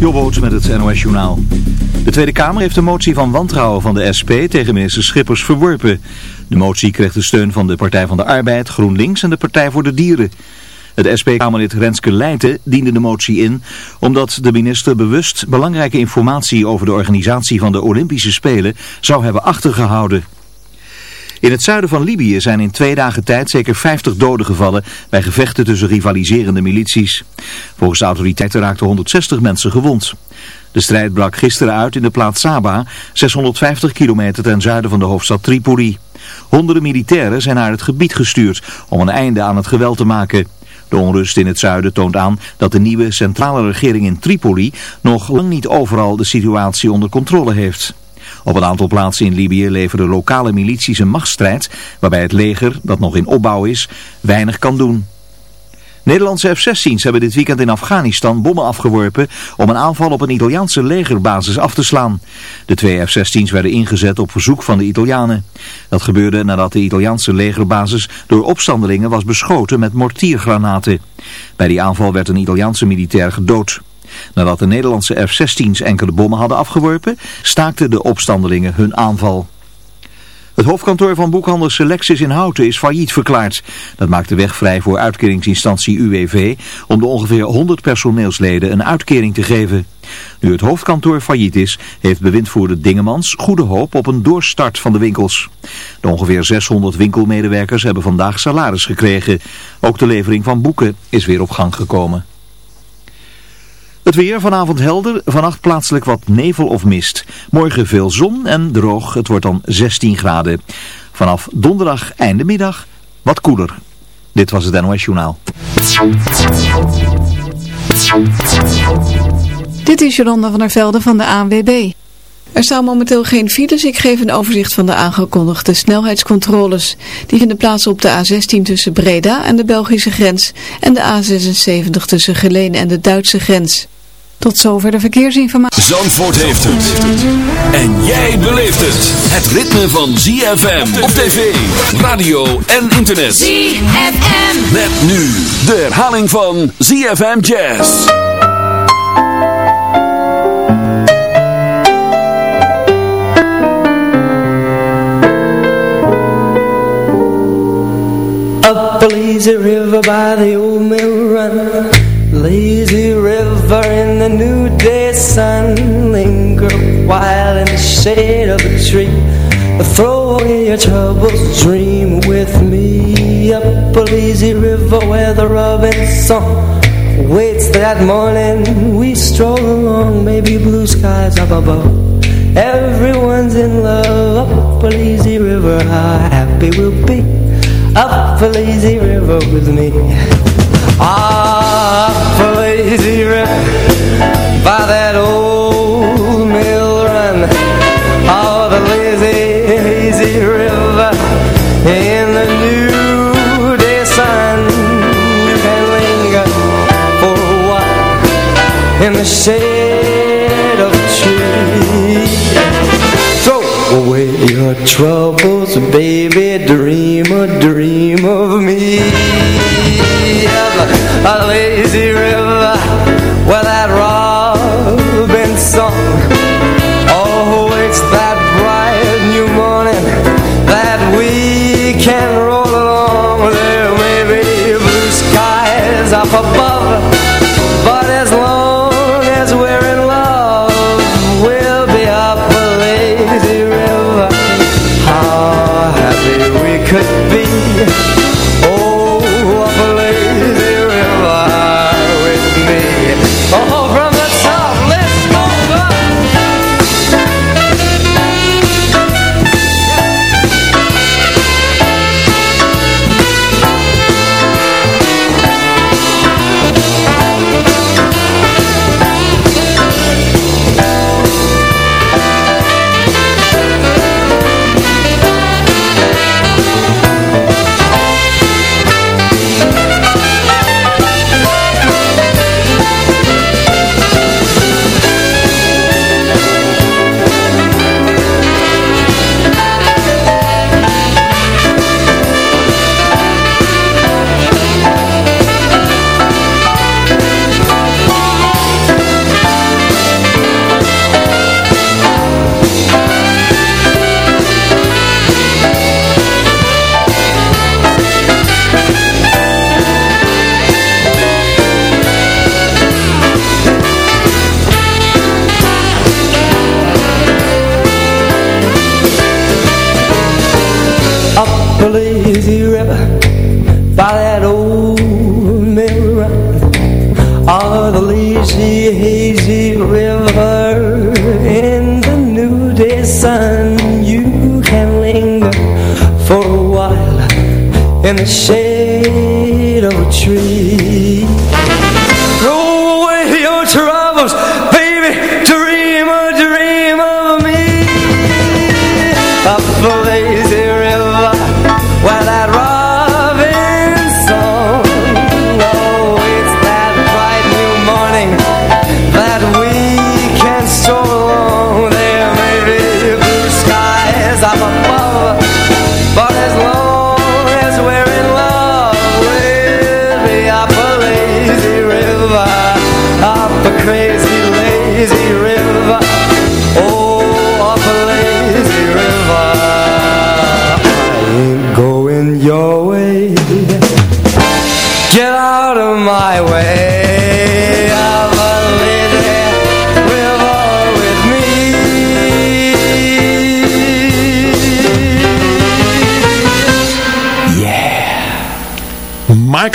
Jobboot met het NOS Journaal. De Tweede Kamer heeft de motie van wantrouwen van de SP tegen minister Schippers verworpen. De motie kreeg de steun van de Partij van de Arbeid, GroenLinks en de Partij voor de Dieren. Het SP-Kamerlid Renske Leijten diende de motie in omdat de minister bewust belangrijke informatie over de organisatie van de Olympische Spelen zou hebben achtergehouden. In het zuiden van Libië zijn in twee dagen tijd zeker 50 doden gevallen bij gevechten tussen rivaliserende milities. Volgens de autoriteiten raakten 160 mensen gewond. De strijd brak gisteren uit in de plaats Saba, 650 kilometer ten zuiden van de hoofdstad Tripoli. Honderden militairen zijn naar het gebied gestuurd om een einde aan het geweld te maken. De onrust in het zuiden toont aan dat de nieuwe centrale regering in Tripoli nog lang niet overal de situatie onder controle heeft. Op een aantal plaatsen in Libië leveren lokale milities een machtsstrijd waarbij het leger, dat nog in opbouw is, weinig kan doen. Nederlandse F-16's hebben dit weekend in Afghanistan bommen afgeworpen om een aanval op een Italiaanse legerbasis af te slaan. De twee F-16's werden ingezet op verzoek van de Italianen. Dat gebeurde nadat de Italiaanse legerbasis door opstandelingen was beschoten met mortiergranaten. Bij die aanval werd een Italiaanse militair gedood. Nadat de Nederlandse F-16's enkele bommen hadden afgeworpen, staakten de opstandelingen hun aanval. Het hoofdkantoor van boekhandel Selectis in Houten is failliet verklaard. Dat maakt de weg vrij voor uitkeringsinstantie UWV om de ongeveer 100 personeelsleden een uitkering te geven. Nu het hoofdkantoor failliet is, heeft bewindvoerder Dingemans goede hoop op een doorstart van de winkels. De ongeveer 600 winkelmedewerkers hebben vandaag salaris gekregen. Ook de levering van boeken is weer op gang gekomen. Het weer vanavond helder, vannacht plaatselijk wat nevel of mist. Morgen veel zon en droog, het wordt dan 16 graden. Vanaf donderdag einde middag wat koeler. Dit was het NOS Journaal. Dit is Jolanda van der Velde van de ANWB. Er staan momenteel geen files. Ik geef een overzicht van de aangekondigde snelheidscontroles. Die vinden plaats op de A16 tussen Breda en de Belgische grens en de A76 tussen Geleen en de Duitse grens. Tot zover de verkeersinformatie. Zandvoort heeft het. En jij beleeft het. Het ritme van ZFM op tv, radio en internet. ZFM. Met nu de herhaling van ZFM Jazz. Up a lazy river by the old mill run Lazy new day sun Linger a while in the shade of a tree. Throw away your troubles, dream with me. Up a lazy river where the robin song Waits. That morning we stroll along Maybe blue skies up above. Everyone's in love Up a lazy river, how happy we'll be. Up a lazy river with me. Up a lazy river By that old mill run. Oh, the lazy, lazy river In the new day sun. You can linger for a while In the shade of a tree. Throw away your troubles, baby Dream a dream of me. A lazy river Where that robin in the shade of a tree.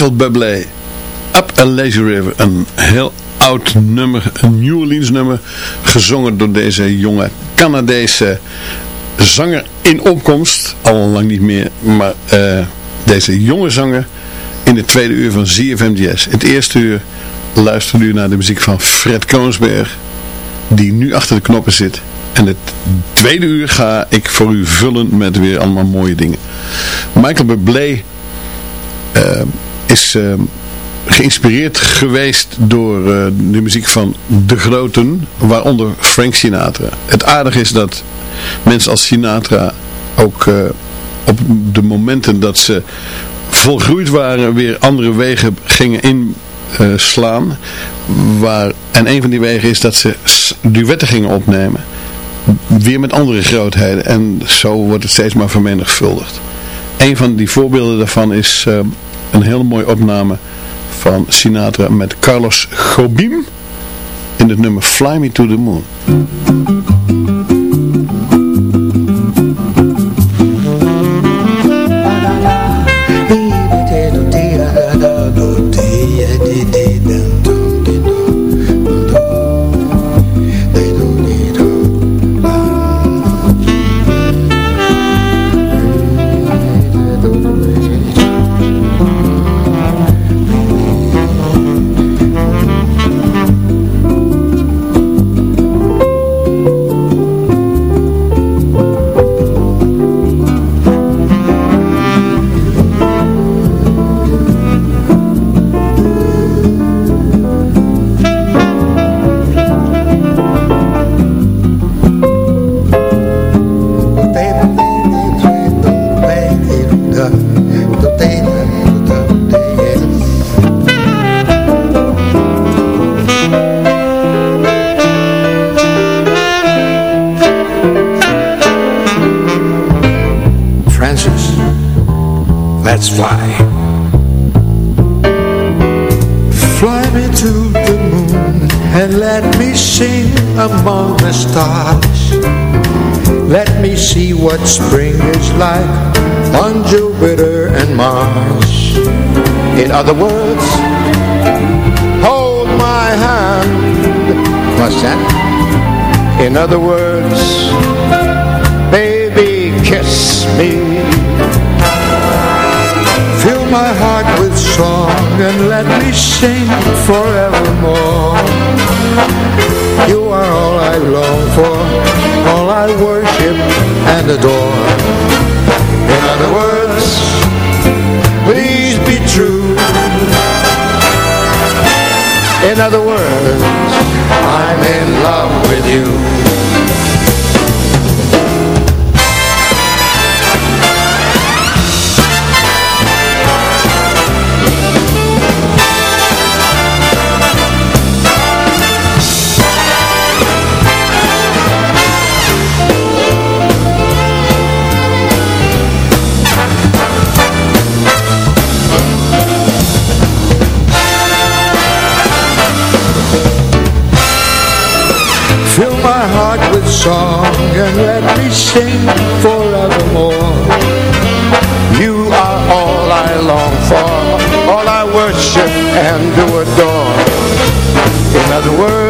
Michael Bublé, Up a Lazy River. Een heel oud nummer, een New Orleans nummer, gezongen door deze jonge Canadese zanger in opkomst. Al lang niet meer, maar eh, deze jonge zanger in het tweede uur van ZFM. Het eerste uur luisterde u naar de muziek van Fred Koonsberg, die nu achter de knoppen zit. En het tweede uur ga ik voor u vullen met weer allemaal mooie dingen. Michael Bublé eh, is eh, geïnspireerd geweest door eh, de muziek van de groten, waaronder Frank Sinatra. Het aardige is dat mensen als Sinatra ook eh, op de momenten dat ze volgroeid waren weer andere wegen gingen inslaan. waar, en een van die wegen is dat ze duetten gingen opnemen. Weer met andere grootheden. En zo wordt het steeds maar vermenigvuldigd. Een van die voorbeelden daarvan is eh, een hele mooie opname van Sinatra met Carlos Gobim in het nummer Fly Me to the Moon. Other words, hold my hand. What's that? In other words, baby, kiss me. Fill my heart with song and let me sing forevermore. You are all I long for, all I worship and adore. In other words, In other words, I'm in love with you. Song and let me sing forevermore. You are all I long for, all I worship and do adore. In other words,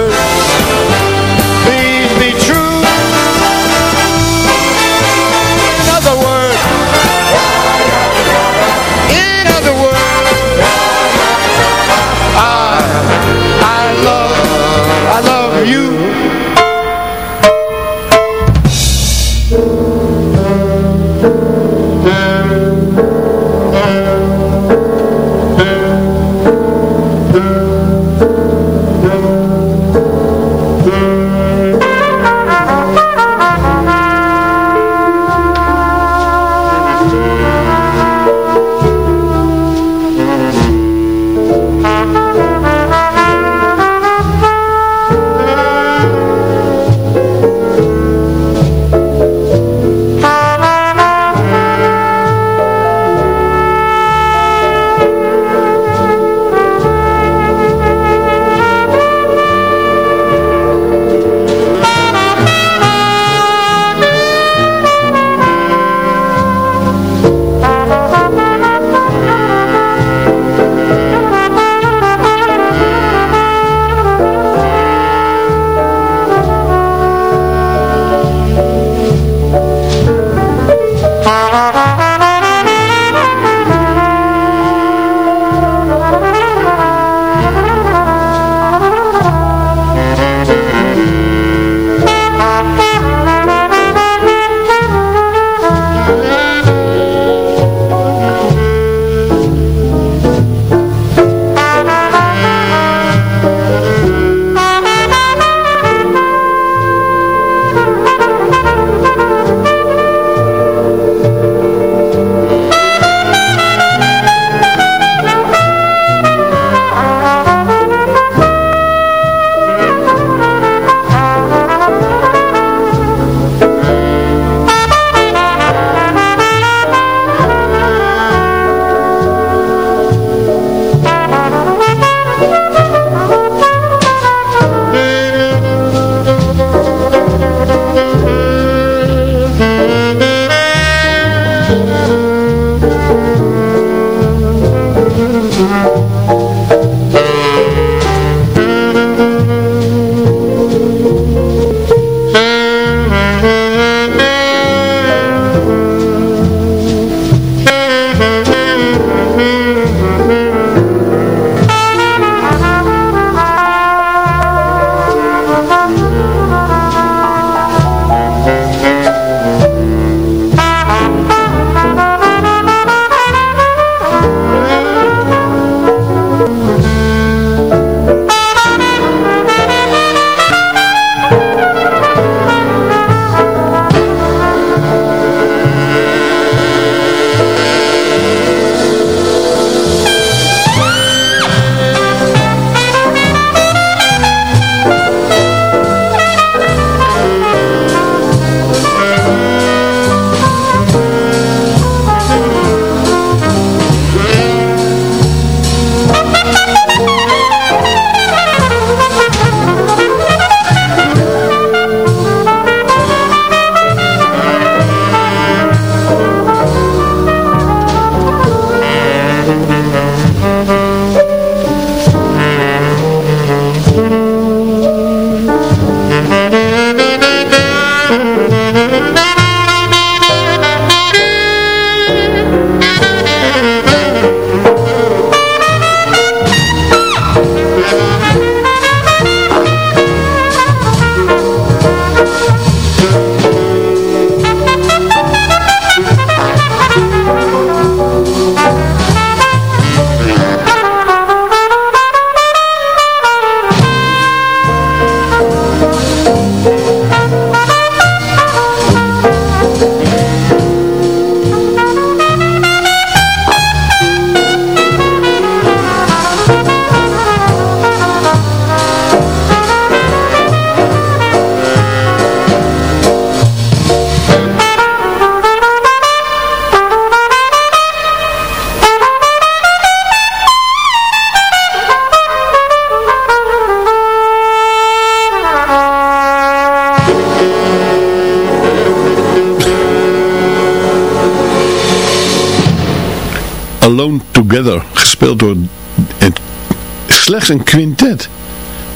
Het, een quintet.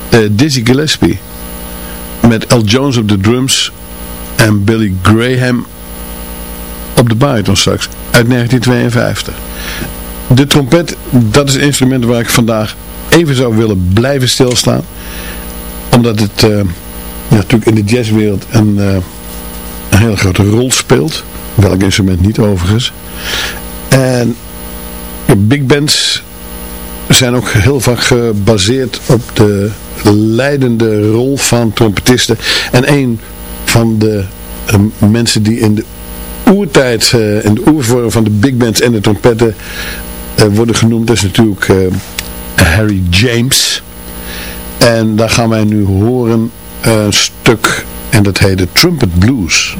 eh, Dizzy Gillespie. Met Al Jones op de drums en Billy Graham op de bariton straks. Uit 1952. De trompet, dat is een instrument waar ik vandaag even zou willen blijven stilstaan. Omdat het uh, natuurlijk in de jazzwereld een, uh, een hele grote rol speelt. Welk instrument niet overigens. En big bands zijn ook heel vaak gebaseerd op de leidende rol van trompetisten. En een van de uh, mensen die in de oertijd, uh, in de oervorm van de big bands en de trompetten uh, worden genoemd, is natuurlijk Harry James. En daar gaan wij nu horen een stuk en dat heet de Trumpet Blues.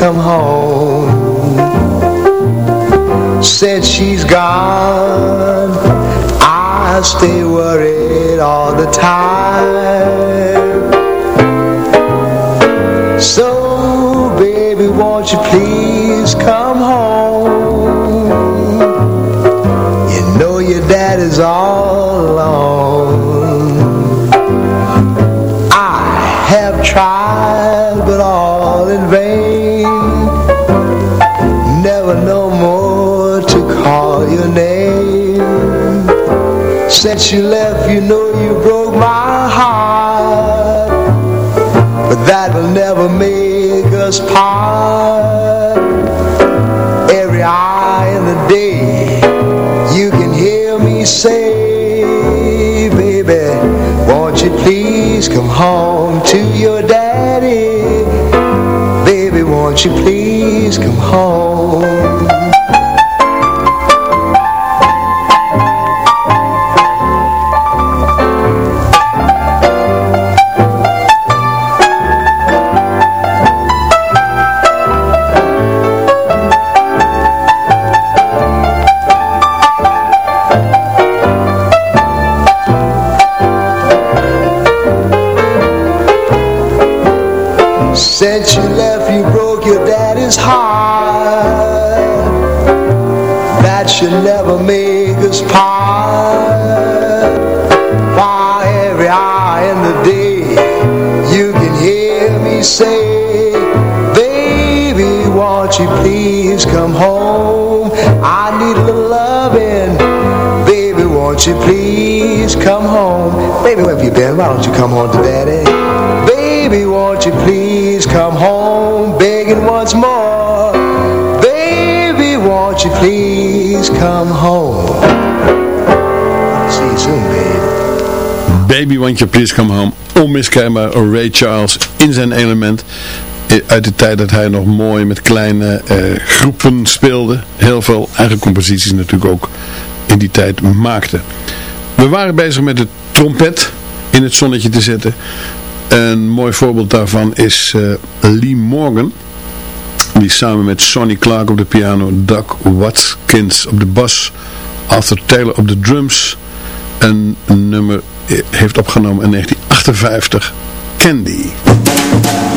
Come home? Said she's gone. I stay worried all the time. So baby won't you please come home? You know your dad is all tried but all in vain. Never no more to call your name. Since you left, you know you broke my heart. But that will never make us part. Every hour in the day You can hear me say Baby, won't you please come home to your daddy Baby, won't you please come home? Since you left, you broke your daddy's heart. That should never make us part. Why every hour in the day you can hear me say, Baby, won't you please come home? I need a little loving. Baby, won't you please come home? Baby, where have you been? Why don't you come home to daddy? Baby, won't come home? Baby Want You Please Come Home. Onmiskenbaar Ray Charles in zijn element. Uit de tijd dat hij nog mooi met kleine eh, groepen speelde. Heel veel eigen composities natuurlijk ook in die tijd maakte. We waren bezig met de trompet in het zonnetje te zetten. Een mooi voorbeeld daarvan is uh, Lee Morgan. Die samen met Sonny Clark op de piano, Doug Watkins op de bas, Arthur Taylor op de drums. Een nummer heeft opgenomen in 1958, Candy. Candy.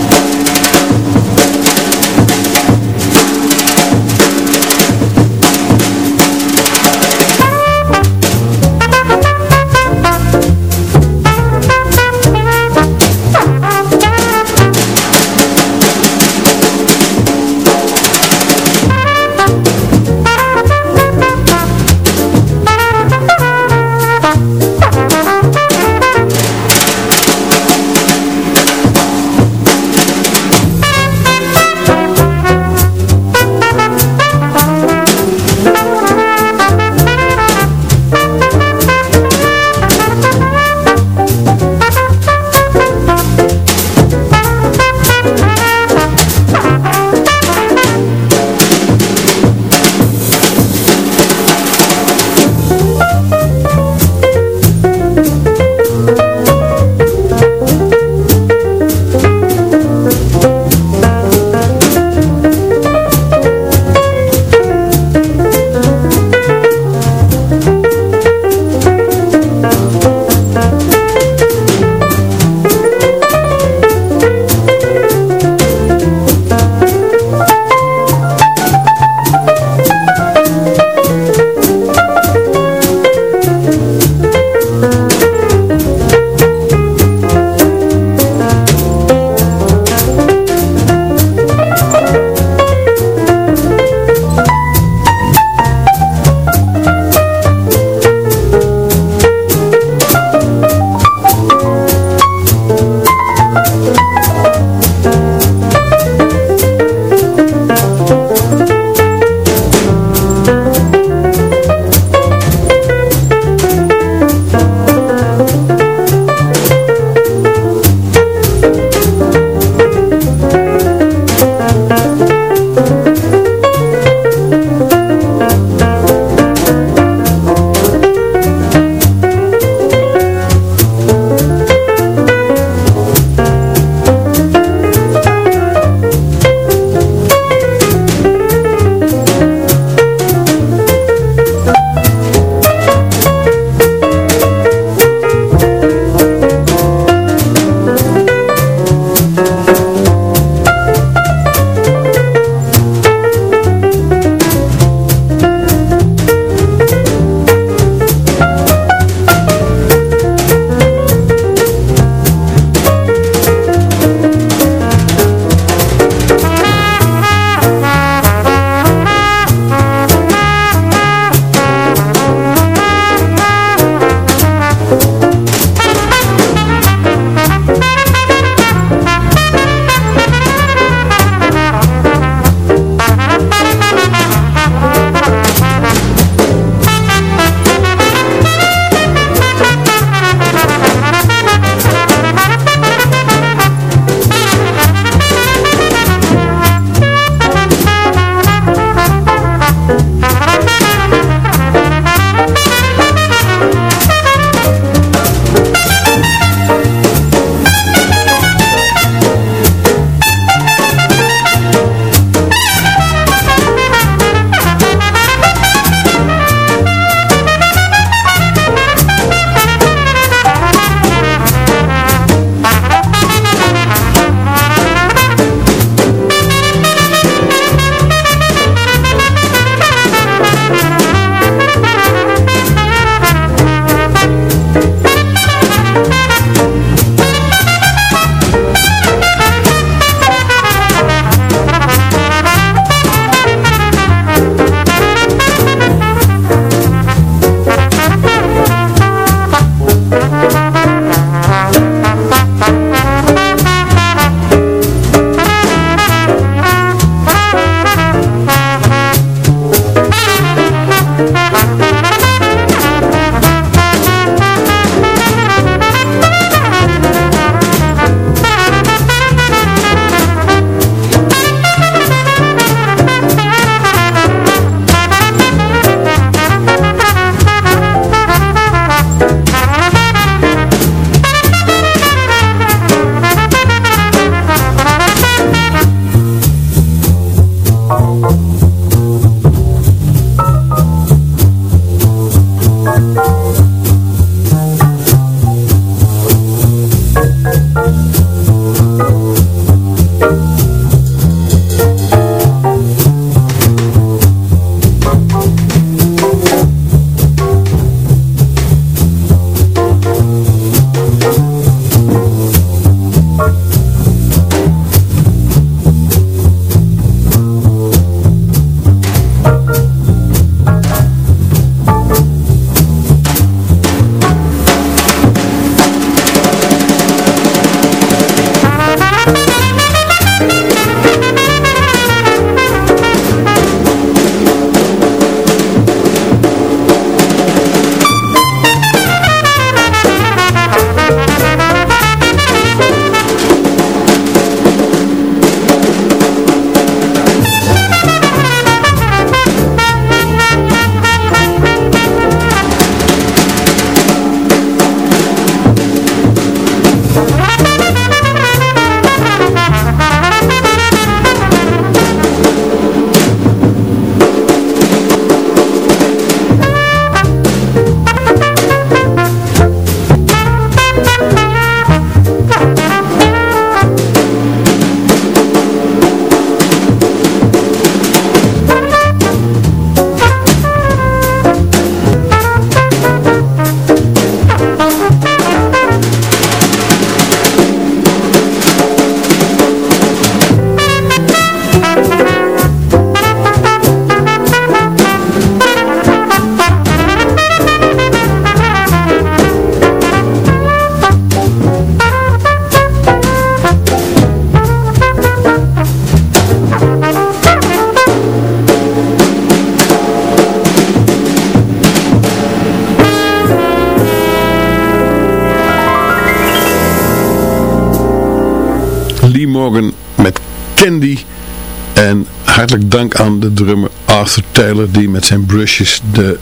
Aan de drummer Arthur Taylor die met zijn brushes de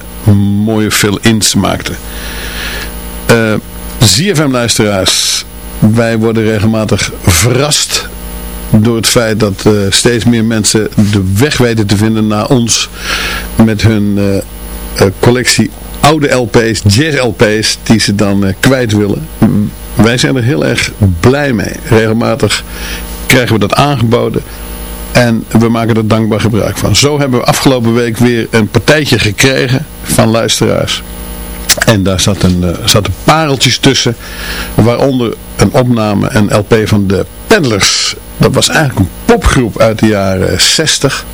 mooie fill-ins maakte. Uh, eh, ZFM-luisteraars, wij worden regelmatig verrast door het feit dat uh, steeds meer mensen de weg weten te vinden naar ons met hun uh, collectie oude LP's, jazz-LP's die ze dan kwijt willen. Wij zijn er heel erg blij mee. Regelmatig krijgen we dat aangeboden. En we maken er dankbaar gebruik van. Zo hebben we afgelopen week weer een partijtje gekregen van luisteraars. En daar zat een, uh, zaten pareltjes tussen. Waaronder een opname, een LP van de Peddlers. Dat was eigenlijk een popgroep uit de jaren 60.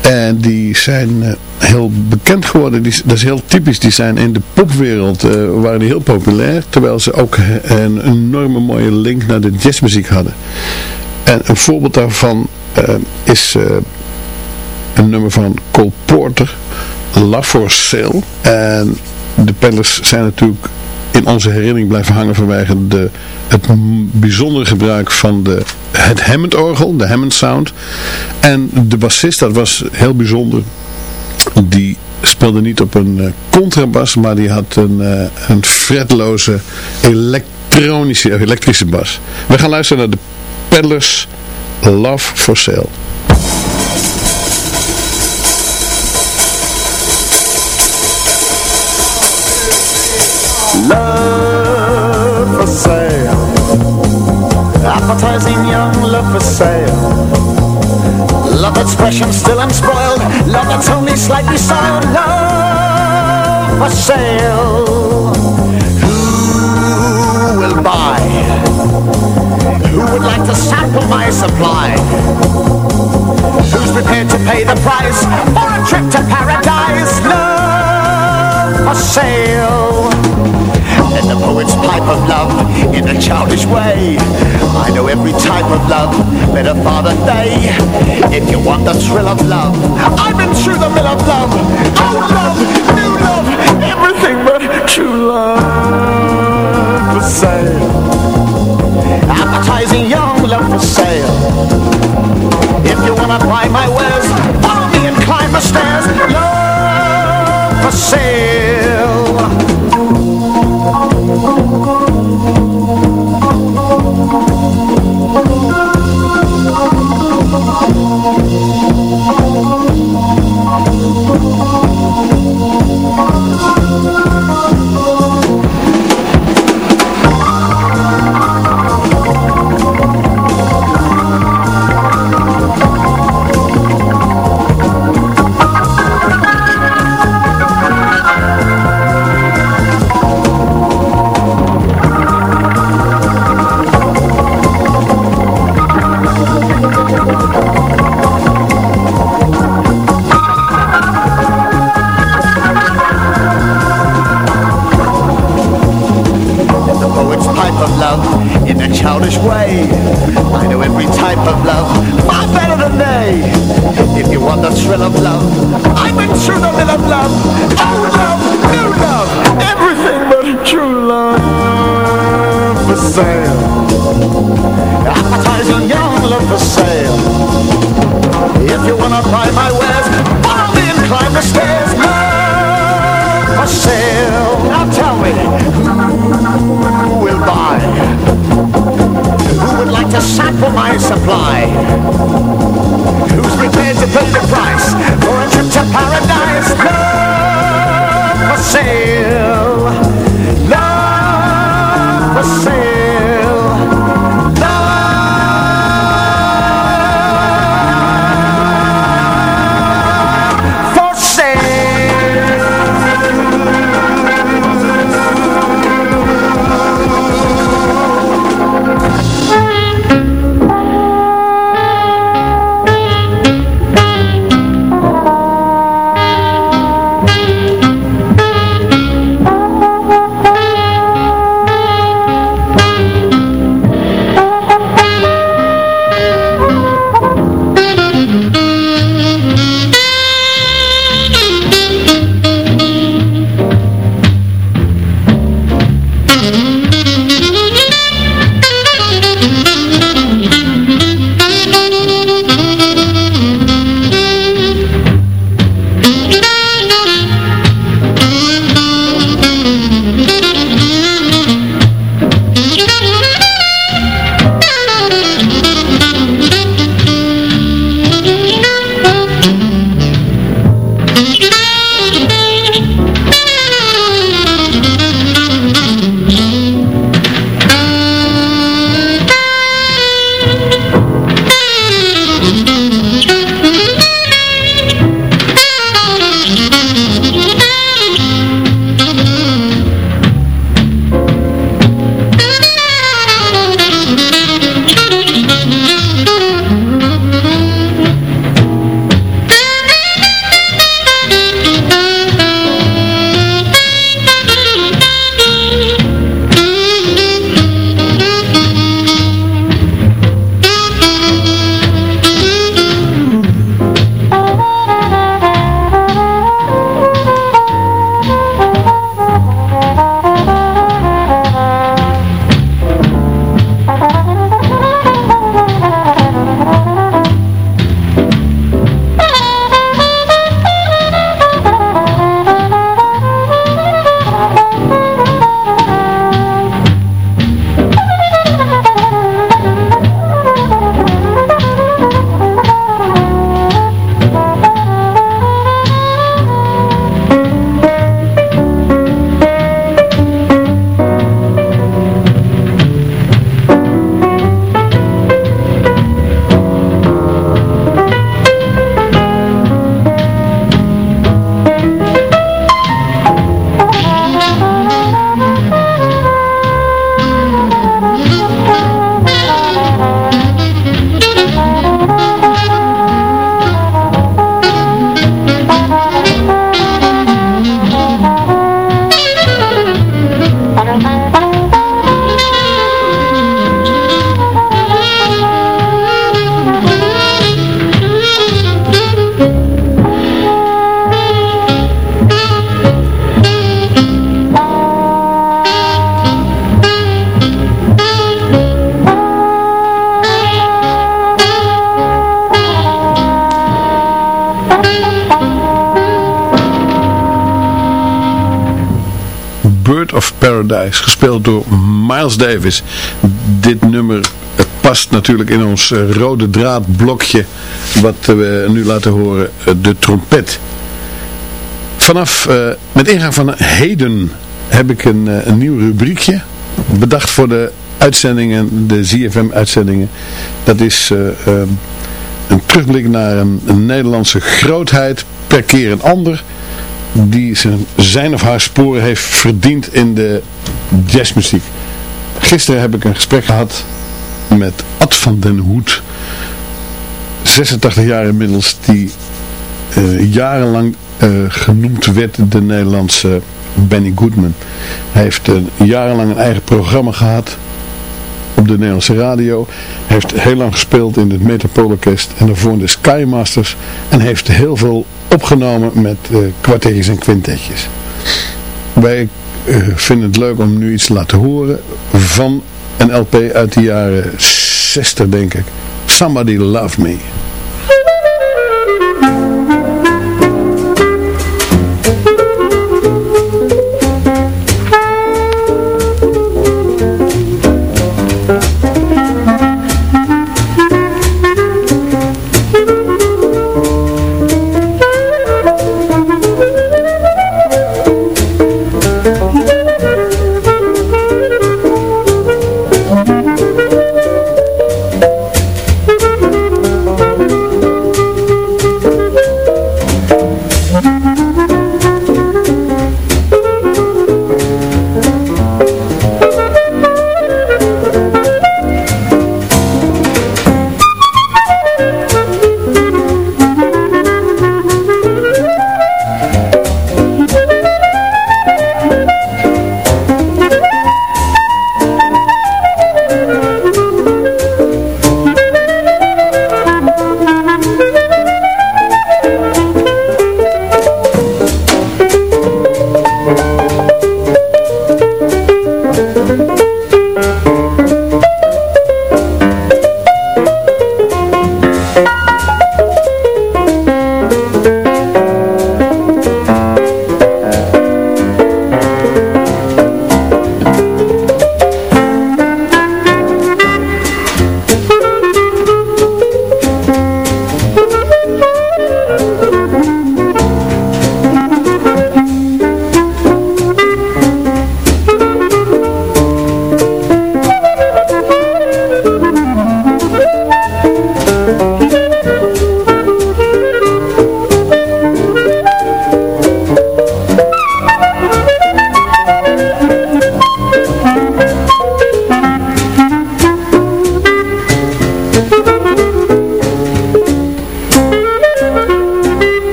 En die zijn uh, heel bekend geworden. Die, dat is heel typisch. Die zijn in de popwereld uh, waren heel populair. Terwijl ze ook een enorme mooie link naar de jazzmuziek hadden. En een voorbeeld daarvan is uh, een nummer van Cole Porter, Love for Sale. En de Pellers zijn natuurlijk in onze herinnering blijven hangen vanwege de, het bijzondere gebruik van de, het Hammond-orgel, de Hammond Sound. En de bassist, dat was heel bijzonder, die speelde niet op een uh, contrabas, maar die had een, een fretloze elektronische, elektrische bas. We gaan luisteren naar de Peddlers Love for Sale. Love for sale. Advertising young love for sale. Love that's fresh and still unspoiled. Love that's only slightly soiled. Love for sale. Who will buy who would like to sample my supply? Who's prepared to pay the price for a trip to paradise? Love for sale. And the poet's pipe of love in a childish way. I know every type of love better far than they. If you want the thrill of love, I've been through the mill of love. Old love, new love, everything but true love for sale. Advertising young love for sale. If you wanna buy my wares, follow me and climb the stairs. Love for sale. Miles Davis. Dit nummer het past natuurlijk in ons eh, rode draadblokje, wat eh, we nu laten horen, eh, de trompet. Vanaf, met ingang van heden, heb ik een, nieuw rubriekje, bedacht voor de uitzendingen, de ZFM-uitzendingen. Dat is eh, ehm, een terugblik naar een, een Nederlandse grootheid, per keer een ander die zijn, zijn of haar sporen heeft verdiend in de jazzmuziek. Gisteren heb ik een gesprek gehad met Ad van den Hoed, 86 jaar inmiddels, die eh, jarenlang eh, genoemd werd de Nederlandse Benny Goodman. Hij heeft eh, jarenlang een eigen programma gehad op de Nederlandse radio. Heeft heel lang gespeeld in het Metropoolorkest en daarvoor in de Skymasters. En heeft heel veel opgenomen met kwartetjes en quintetjes. Wij vinden het leuk om nu iets te laten horen van een LP uit de jaren 60 denk ik. Somebody Love Me.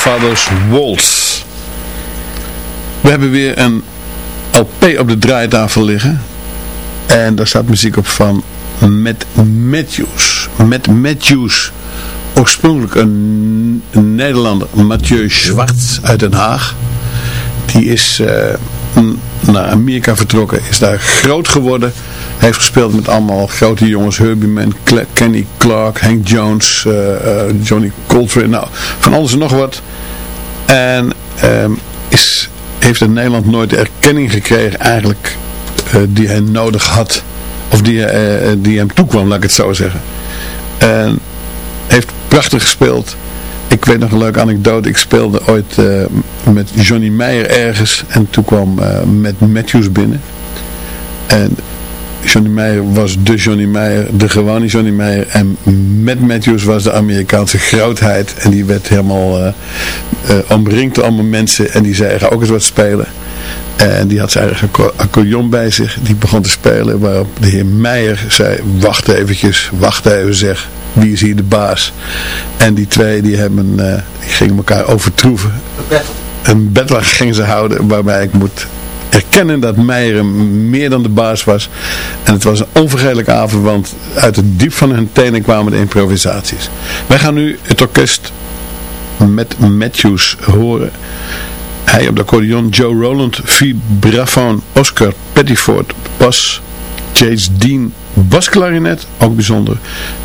Grandfather's Waltz. We hebben weer een LP op de draaitafel liggen. En daar staat muziek op van Matt Matthews. Matt Matthews, oorspronkelijk een, Nederlander, Mathieu Schwartz uit Den Haag. Die is uh, naar Amerika vertrokken, is daar groot geworden. Heeft gespeeld met allemaal grote jongens, Herbie Kenny Clark, Hank Jones, uh, uh, Johnny Coltrane, nou, van alles en nog wat. En um, is, heeft in Nederland nooit de erkenning gekregen eigenlijk die hij nodig had of die, die hem toekwam, laat ik het zo zeggen. En heeft prachtig gespeeld. Ik weet nog een leuke anekdote. Ik speelde ooit met Johnny Meijer ergens. En toen kwam met Matthews binnen. En Johnny Meijer was de Johnny Meijer, de gewone Johnny Meijer. En met Matthews was de Amerikaanse grootheid. En die werd helemaal uh, omringd door allemaal mensen. En die zei, ga ook eens wat spelen. En die had zijn eigen accordeon bij zich. Die begon te spelen. Waarop de heer Meijer zei, wacht eventjes, wacht even zeg. Wie is hier de baas? En die twee die hebben, uh, die gingen elkaar overtroeven. Een battle gingen ze houden waarbij ik moet erkennen dat Meijer meer dan de baas was. En het was een onvergetelijke avond, want uit het diep van hun tenen kwamen de improvisaties. Wij gaan nu het orkest met Matthews horen. Hij op de accordeon, Joe Roland, vibrafoon, Oscar Pettiford, bas, Chase Dean, basklarinet, ook bijzonder.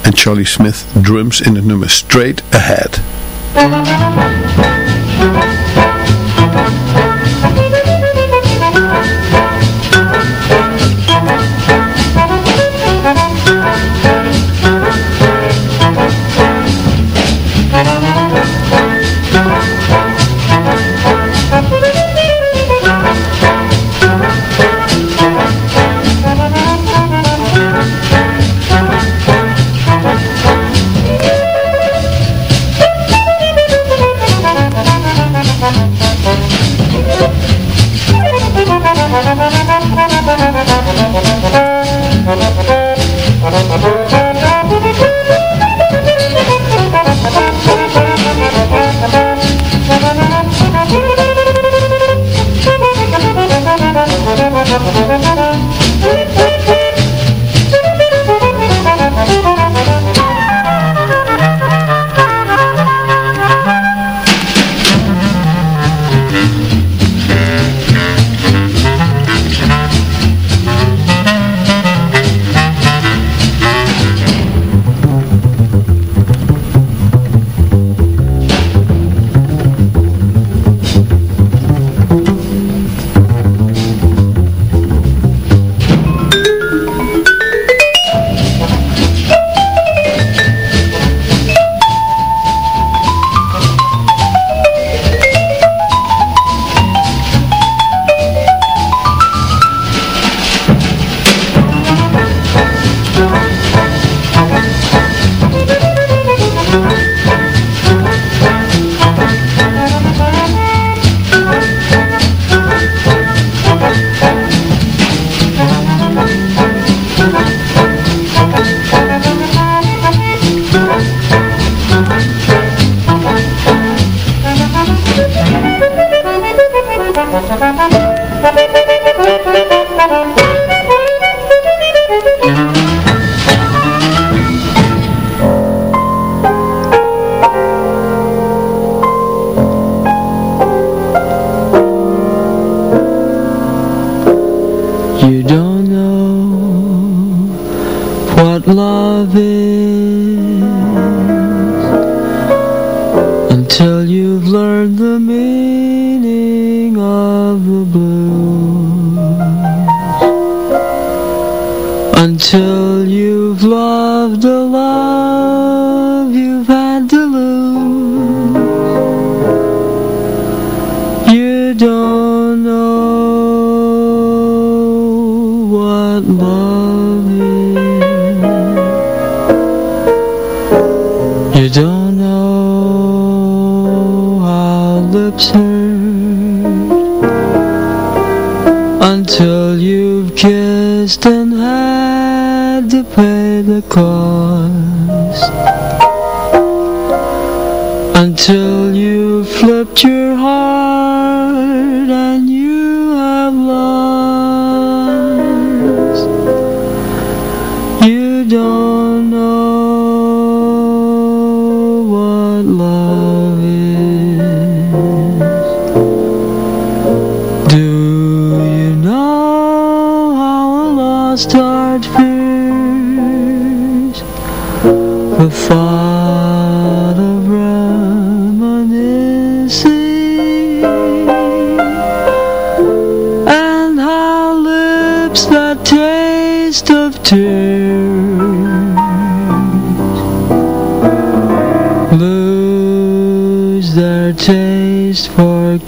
En Charlie Smith, drums in het nummer Straight Ahead. what love is Until you've learned the meaning of the blues. Until you've loved the And had to pay the cost. Until you flipped your heart.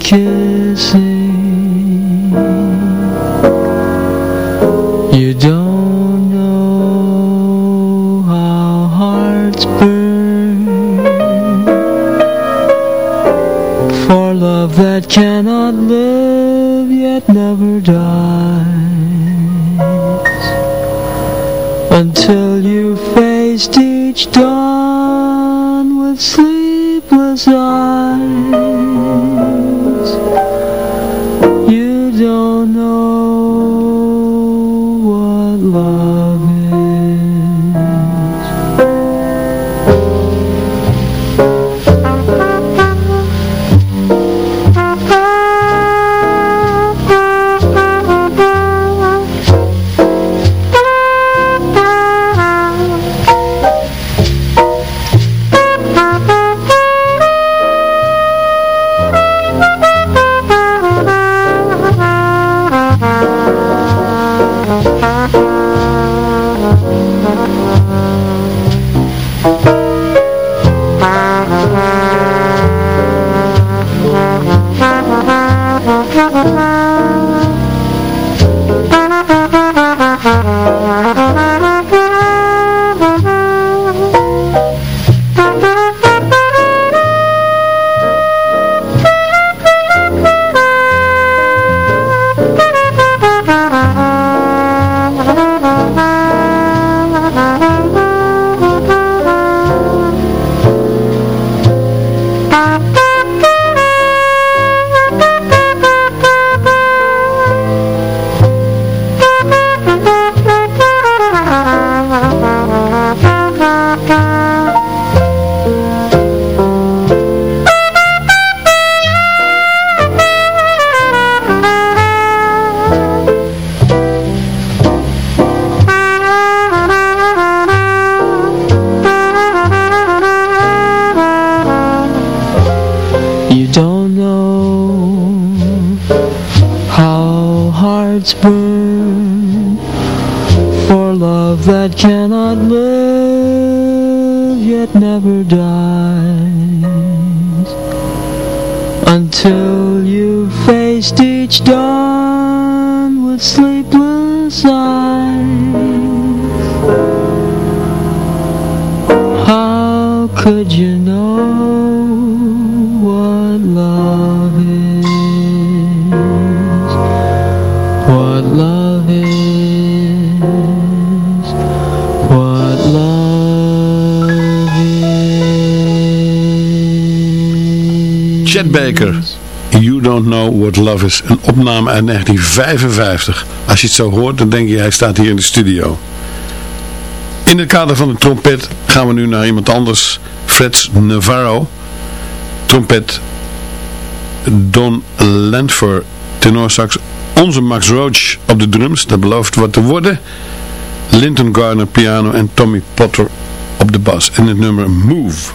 Kissing. You don't know how hearts burn. For love that cannot live yet never dies. Until you faced each dawn with sleepless eyes You Pittsburgh for love that can't. Een opname uit 1955. Als je het zo hoort, dan denk je, hij staat hier in de studio. In het kader van de trompet gaan we nu naar iemand anders. Fred Navarro. Trompet. Don Landfer. Tenorsax. Onze Max Roach op de drums. Dat belooft wat te worden. Linton Garner piano en Tommy Potter op de bas. En het nummer Move.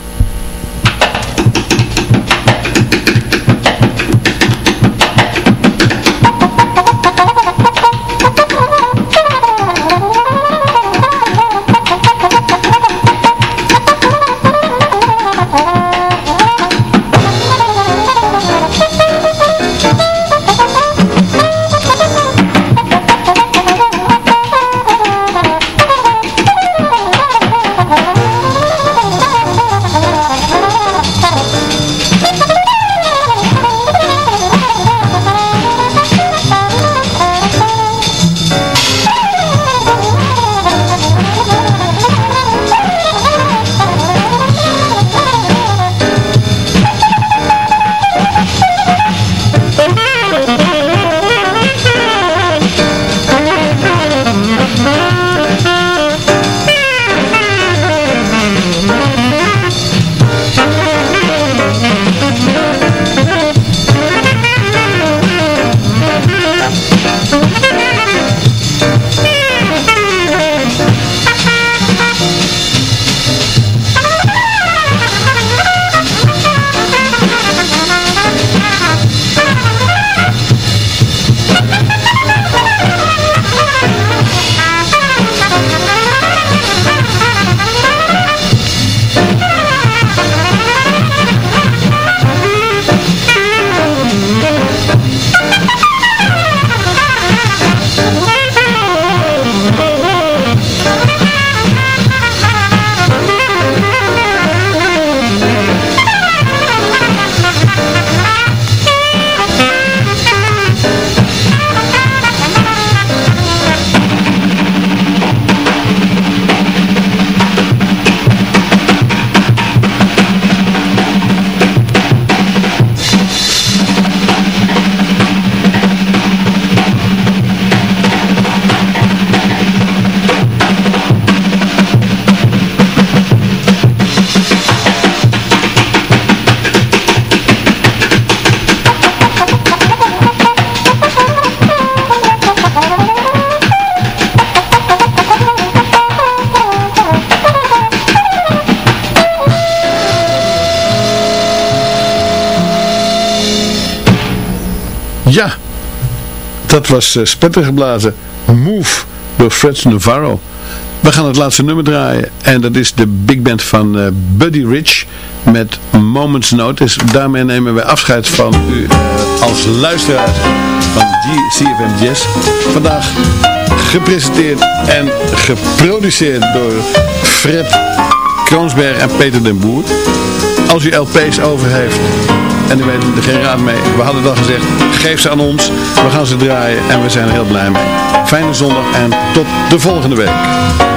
Dat was uh, spettergeblazen Move door Fred Navarro. We gaan het laatste nummer draaien. En dat is de big band van uh, Buddy Rich met Moments Notice. Daarmee nemen wij afscheid van u uh, als luisteraar van CFM Jazz. Vandaag gepresenteerd en geproduceerd door Fred Kroonsberg en Peter den Boer. Als u LP's over heeft en u weet er geen raad mee. We hadden al gezegd, geef ze aan ons. We gaan ze draaien en we zijn er heel blij mee. Fijne zondag en tot de volgende week.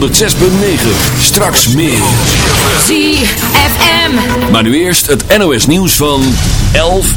106.9. Straks meer. ZFM. Maar nu eerst het NOS nieuws van 11 uur.